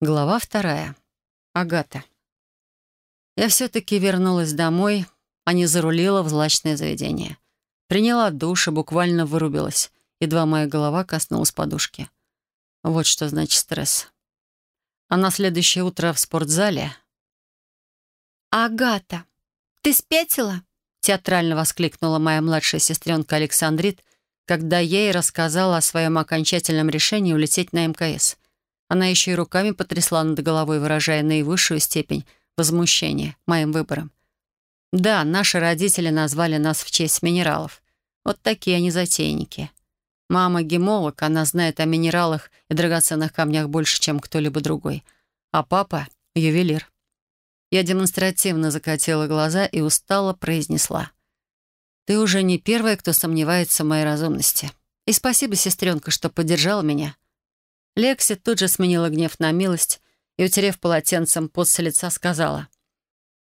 Глава вторая. Агата. Я все-таки вернулась домой, а не зарулила в злачное заведение. Приняла душ и буквально вырубилась, едва моя голова коснулась подушки. Вот что значит стресс. А на следующее утро в спортзале... «Агата, ты спятила?» — театрально воскликнула моя младшая сестренка Александрит, когда я ей рассказала о своем окончательном решении улететь на МКС — она еще и руками потрясла над головой, выражая наивысшую степень возмущения моим выбором. Да, наши родители назвали нас в честь минералов. Вот такие они затейники. Мама гемолог, она знает о минералах и драгоценных камнях больше, чем кто-либо другой. А папа — ювелир. Я демонстративно закатила глаза и устало произнесла. «Ты уже не первая, кто сомневается в моей разумности. И спасибо, сестренка, что поддержала меня. Лекси тут же сменила гнев на милость и, утерев полотенцем пот с лица, сказала.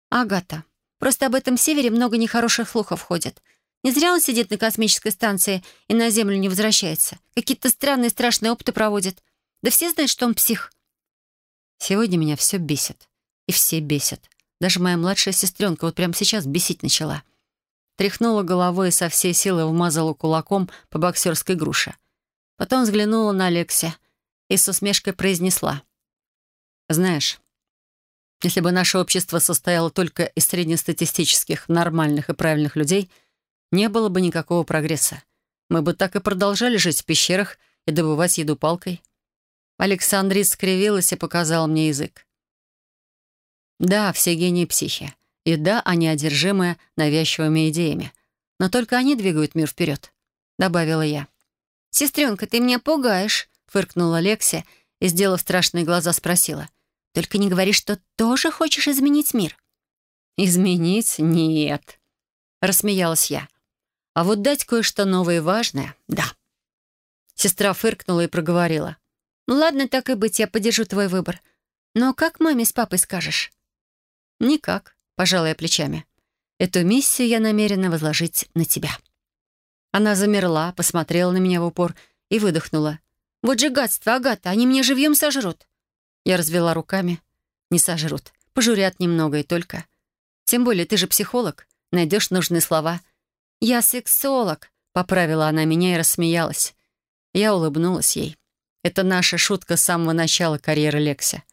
«Агата, просто об этом севере много нехороших слухов ходит. Не зря он сидит на космической станции и на Землю не возвращается. Какие-то странные страшные опыты проводит. Да все знают, что он псих». Сегодня меня все бесит. И все бесят. Даже моя младшая сестренка вот прямо сейчас бесить начала. Тряхнула головой и со всей силы вмазала кулаком по боксерской груше. Потом взглянула на Лекси — и с усмешкой произнесла. «Знаешь, если бы наше общество состояло только из среднестатистических, нормальных и правильных людей, не было бы никакого прогресса. Мы бы так и продолжали жить в пещерах и добывать еду палкой». Александрит скривилась и показала мне язык. Да, все гении психи. И да, они одержимы навязчивыми идеями. Но только они двигают мир вперед, добавила я. «Сестренка, ты меня пугаешь», — фыркнула Лекси и, сделав страшные глаза, спросила. «Только не говори, что тоже хочешь изменить мир». «Изменить? Нет», — рассмеялась я. «А вот дать кое-что новое и важное — да». Сестра фыркнула и проговорила. «Ну ладно, так и быть, я поддержу твой выбор. Но как маме с папой скажешь?» «Никак», — пожалуй, плечами. «Эту миссию я намерена возложить на тебя». Она замерла, посмотрела на меня в упор и выдохнула. Вот же гадство, Агата, они меня живьем сожрут». Я развела руками. «Не сожрут. Пожурят немного и только. Тем более ты же психолог. Найдешь нужные слова». «Я сексолог», — поправила она меня и рассмеялась. Я улыбнулась ей. Это наша шутка с самого начала карьеры Лекси.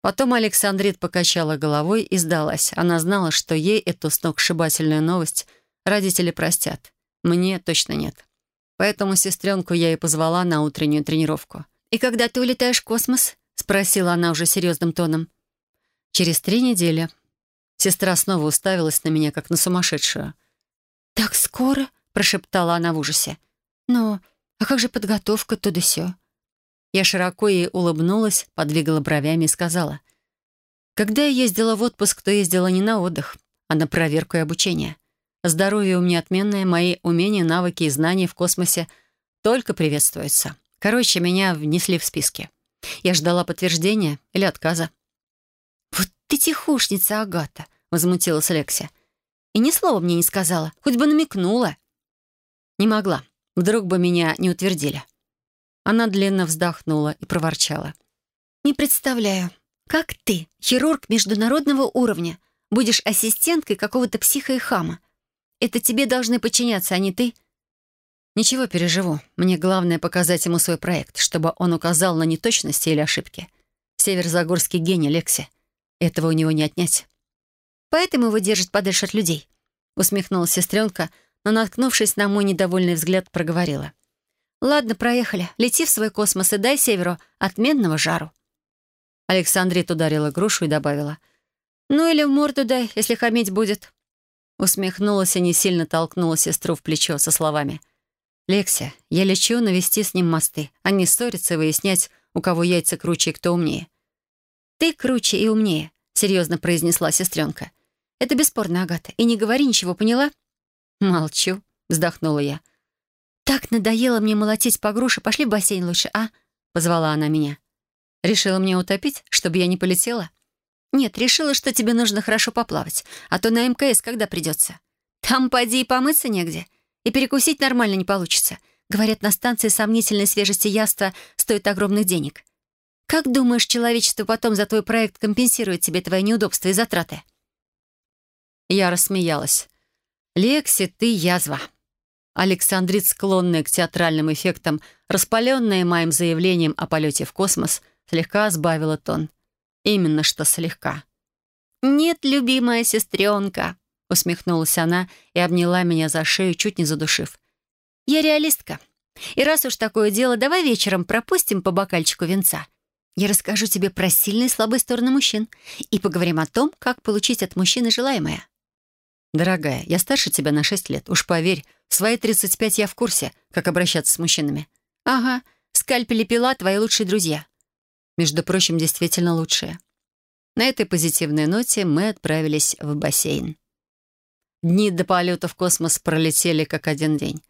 Потом Александрит покачала головой и сдалась. Она знала, что ей эту сногсшибательную новость родители простят. Мне точно нет. Поэтому сестренку я и позвала на утреннюю тренировку. «И когда ты улетаешь в космос?» — спросила она уже серьезным тоном. «Через три недели». Сестра снова уставилась на меня, как на сумасшедшую. «Так скоро?» — прошептала она в ужасе. «Но а как же подготовка туда сё?» Я широко ей улыбнулась, подвигала бровями и сказала. «Когда я ездила в отпуск, то ездила не на отдых, а на проверку и обучение. Здоровье у меня отменное, мои умения, навыки и знания в космосе только приветствуются. Короче, меня внесли в списки. Я ждала подтверждения или отказа. «Вот ты тихушница, Агата!» — возмутилась Лекся. «И ни слова мне не сказала, хоть бы намекнула». «Не могла. Вдруг бы меня не утвердили». Она длинно вздохнула и проворчала. «Не представляю, как ты, хирург международного уровня, будешь ассистенткой какого-то психа и хама? Это тебе должны подчиняться, а не ты». «Ничего, переживу. Мне главное показать ему свой проект, чтобы он указал на неточности или ошибки. Северзагорский гений Лекси. Этого у него не отнять». «Поэтому его держат подальше от людей», — усмехнулась сестренка, но, наткнувшись на мой недовольный взгляд, проговорила. «Ладно, проехали. Лети в свой космос и дай Северу отменного жару». Александрит ударила грушу и добавила. «Ну или в морду дай, если хамить будет». Усмехнулась и не сильно толкнула сестру в плечо со словами. «Лекся, я лечу навести с ним мосты, а не ссориться и выяснять, у кого яйца круче и кто умнее». «Ты круче и умнее», — серьезно произнесла сестренка. «Это бесспорно, Агата. И не говори ничего, поняла?» «Молчу», — вздохнула я. «Так надоело мне молотить по груше. Пошли в бассейн лучше, а?» — позвала она меня. «Решила мне утопить, чтобы я не полетела?» «Нет, решила, что тебе нужно хорошо поплавать, а то на МКС когда придется. Там поди и помыться негде, и перекусить нормально не получится. Говорят, на станции сомнительной свежести яства стоит огромных денег. Как думаешь, человечество потом за твой проект компенсирует тебе твои неудобства и затраты?» Я рассмеялась. «Лекси, ты язва». Александрит, склонная к театральным эффектам, распаленная моим заявлением о полете в космос, слегка сбавила тон. Именно что слегка. «Нет, любимая сестренка», — усмехнулась она и обняла меня за шею, чуть не задушив. «Я реалистка. И раз уж такое дело, давай вечером пропустим по бокальчику венца. Я расскажу тебе про сильные и слабые стороны мужчин и поговорим о том, как получить от мужчины желаемое». «Дорогая, я старше тебя на шесть лет. Уж поверь, в свои 35 я в курсе, как обращаться с мужчинами». «Ага, скальпель и пила — твои лучшие друзья». Между прочим, действительно лучшие. На этой позитивной ноте мы отправились в бассейн. Дни до полета в космос пролетели как один день.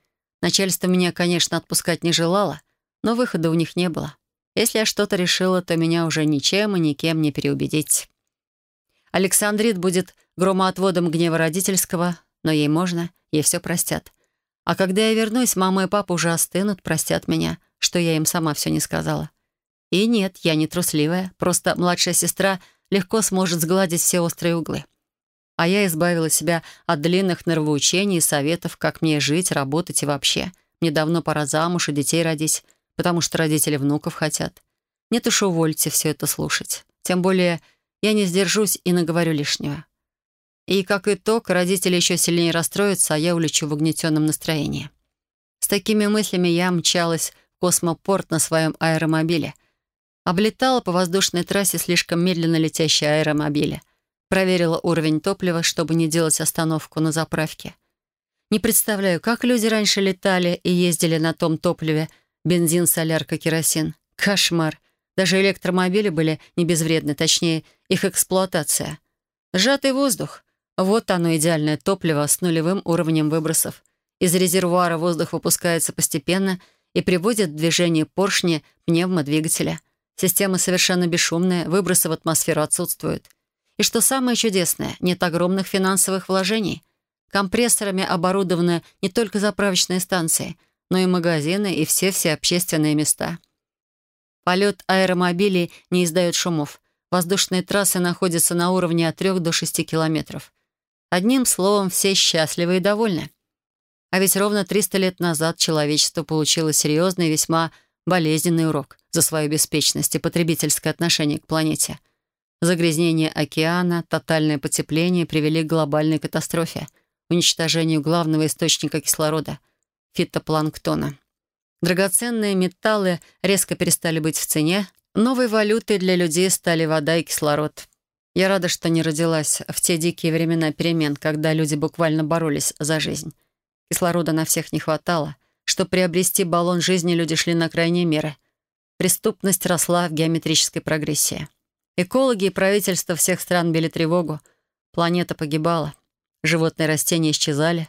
Начальство меня, конечно, отпускать не желало, но выхода у них не было. Если я что-то решила, то меня уже ничем и никем не переубедить. Александрит будет громоотводом гнева родительского, но ей можно, ей все простят. А когда я вернусь, мама и папа уже остынут, простят меня, что я им сама все не сказала. И нет, я не трусливая, просто младшая сестра легко сможет сгладить все острые углы. А я избавила себя от длинных нервоучений и советов, как мне жить, работать и вообще. Мне давно пора замуж и детей родить, потому что родители внуков хотят. Нет уж, увольте все это слушать. Тем более я не сдержусь и наговорю лишнего. И, как итог, родители еще сильнее расстроятся, а я улечу в угнетенном настроении. С такими мыслями я мчалась в космопорт на своем аэромобиле — Облетала по воздушной трассе слишком медленно летящие аэромобили. Проверила уровень топлива, чтобы не делать остановку на заправке. Не представляю, как люди раньше летали и ездили на том топливе бензин, солярка, керосин. Кошмар. Даже электромобили были не безвредны, точнее, их эксплуатация. Сжатый воздух. Вот оно идеальное топливо с нулевым уровнем выбросов. Из резервуара воздух выпускается постепенно и приводит в движение поршни пневмодвигателя. Система совершенно бесшумная, выбросы в атмосферу отсутствуют. И что самое чудесное, нет огромных финансовых вложений. Компрессорами оборудованы не только заправочные станции, но и магазины и все-все общественные места. Полет аэромобилей не издает шумов. Воздушные трассы находятся на уровне от 3 до 6 километров. Одним словом, все счастливы и довольны. А ведь ровно 300 лет назад человечество получило серьезный и весьма болезненный урок за свою беспечность и потребительское отношение к планете. Загрязнение океана, тотальное потепление привели к глобальной катастрофе, уничтожению главного источника кислорода — фитопланктона. Драгоценные металлы резко перестали быть в цене, новой валютой для людей стали вода и кислород. Я рада, что не родилась в те дикие времена перемен, когда люди буквально боролись за жизнь. Кислорода на всех не хватало — чтобы приобрести баллон жизни, люди шли на крайние меры. Преступность росла в геометрической прогрессии. Экологи и правительства всех стран били тревогу. Планета погибала. Животные и растения исчезали.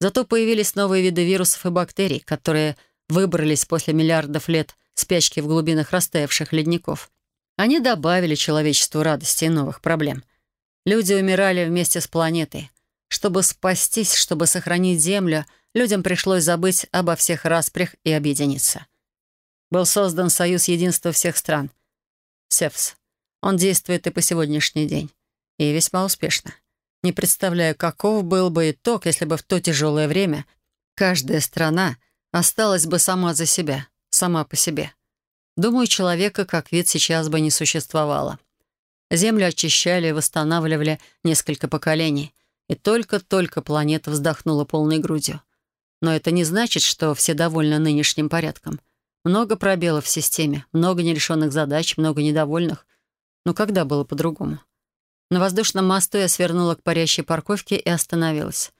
Зато появились новые виды вирусов и бактерий, которые выбрались после миллиардов лет спячки в глубинах растаявших ледников. Они добавили человечеству радости и новых проблем. Люди умирали вместе с планетой. Чтобы спастись, чтобы сохранить Землю — людям пришлось забыть обо всех распрях и объединиться. Был создан Союз Единства всех стран. СЕФС. Он действует и по сегодняшний день. И весьма успешно. Не представляю, каков был бы итог, если бы в то тяжелое время каждая страна осталась бы сама за себя, сама по себе. Думаю, человека как вид сейчас бы не существовало. Землю очищали и восстанавливали несколько поколений, и только-только планета вздохнула полной грудью. Но это не значит, что все довольны нынешним порядком. Много пробелов в системе, много нерешенных задач, много недовольных. Но когда было по-другому? На воздушном мосту я свернула к парящей парковке и остановилась.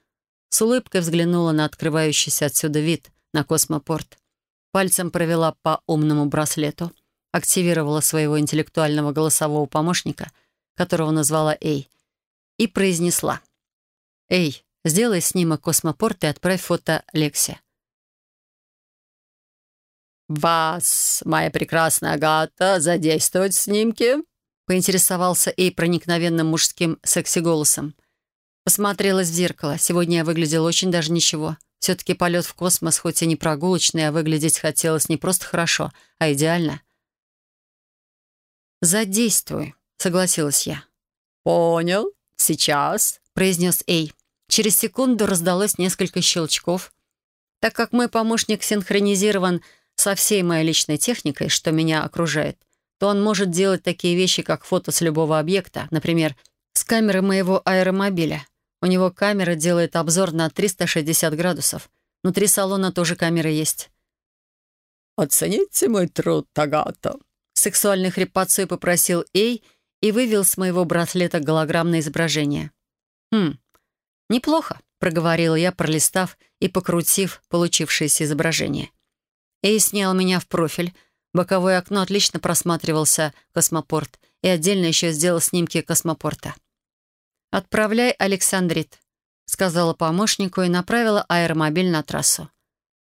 С улыбкой взглянула на открывающийся отсюда вид на космопорт. Пальцем провела по умному браслету, активировала своего интеллектуального голосового помощника, которого назвала Эй, и произнесла. «Эй, Сделай снимок космопорта и отправь фото Лексе. «Вас, моя прекрасная Агата, задействовать в снимке?» поинтересовался Эй проникновенным мужским секси-голосом. Посмотрелась в зеркало. Сегодня я выглядела очень даже ничего. Все-таки полет в космос, хоть и не прогулочный, а выглядеть хотелось не просто хорошо, а идеально. «Задействуй», — согласилась я. «Понял. Сейчас», — произнес Эй. Через секунду раздалось несколько щелчков. Так как мой помощник синхронизирован со всей моей личной техникой, что меня окружает, то он может делать такие вещи, как фото с любого объекта, например, с камеры моего аэромобиля. У него камера делает обзор на 360 градусов. Внутри салона тоже камеры есть. «Оцените мой труд, Тагата», — сексуальный хрипотцой попросил Эй и вывел с моего браслета голограммное изображение. «Хм, неплохо», — проговорила я, пролистав и покрутив получившееся изображение. Эй снял меня в профиль. Боковое окно отлично просматривался космопорт и отдельно еще сделал снимки космопорта. «Отправляй Александрит», — сказала помощнику и направила аэромобиль на трассу.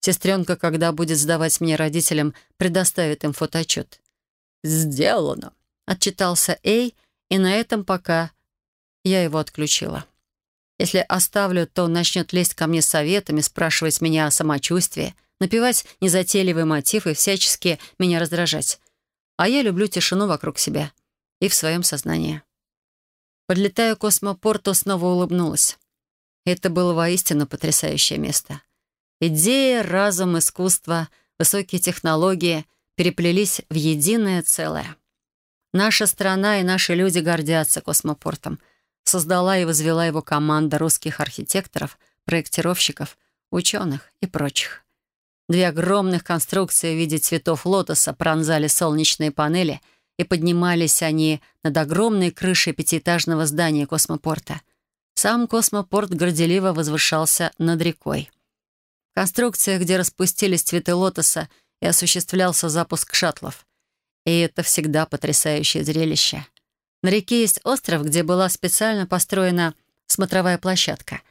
Сестренка, когда будет сдавать мне родителям, предоставит им фотоотчет. «Сделано», — отчитался Эй, и на этом пока я его отключила. Если оставлю, то начнет лезть ко мне советами, спрашивать меня о самочувствии, напевать незатейливый мотив и всячески меня раздражать. А я люблю тишину вокруг себя и в своем сознании. Подлетая к космопорту, снова улыбнулась. Это было воистину потрясающее место. Идея, разум, искусство, высокие технологии переплелись в единое целое. Наша страна и наши люди гордятся космопортом. Создала и возвела его команда русских архитекторов, проектировщиков, ученых и прочих. Две огромных конструкции в виде цветов лотоса пронзали солнечные панели, и поднимались они над огромной крышей пятиэтажного здания космопорта. Сам космопорт горделиво возвышался над рекой. В конструкциях, где распустились цветы лотоса, и осуществлялся запуск шаттлов. И это всегда потрясающее зрелище. На реке есть остров, где была специально построена смотровая площадка.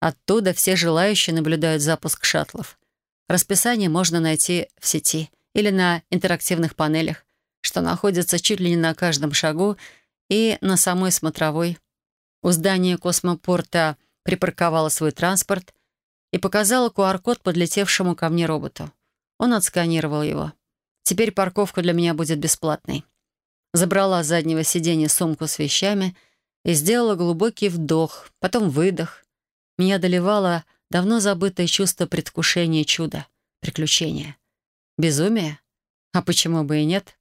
Оттуда все желающие наблюдают запуск шаттлов. Расписание можно найти в сети или на интерактивных панелях, что находятся чуть ли не на каждом шагу и на самой смотровой. У здания космопорта припарковала свой транспорт и показала QR-код подлетевшему ко мне роботу. Он отсканировал его. Теперь парковка для меня будет бесплатной. Забрала с заднего сиденья сумку с вещами и сделала глубокий вдох, потом выдох. Меня доливало давно забытое чувство предвкушения чуда, приключения. Безумие? А почему бы и нет?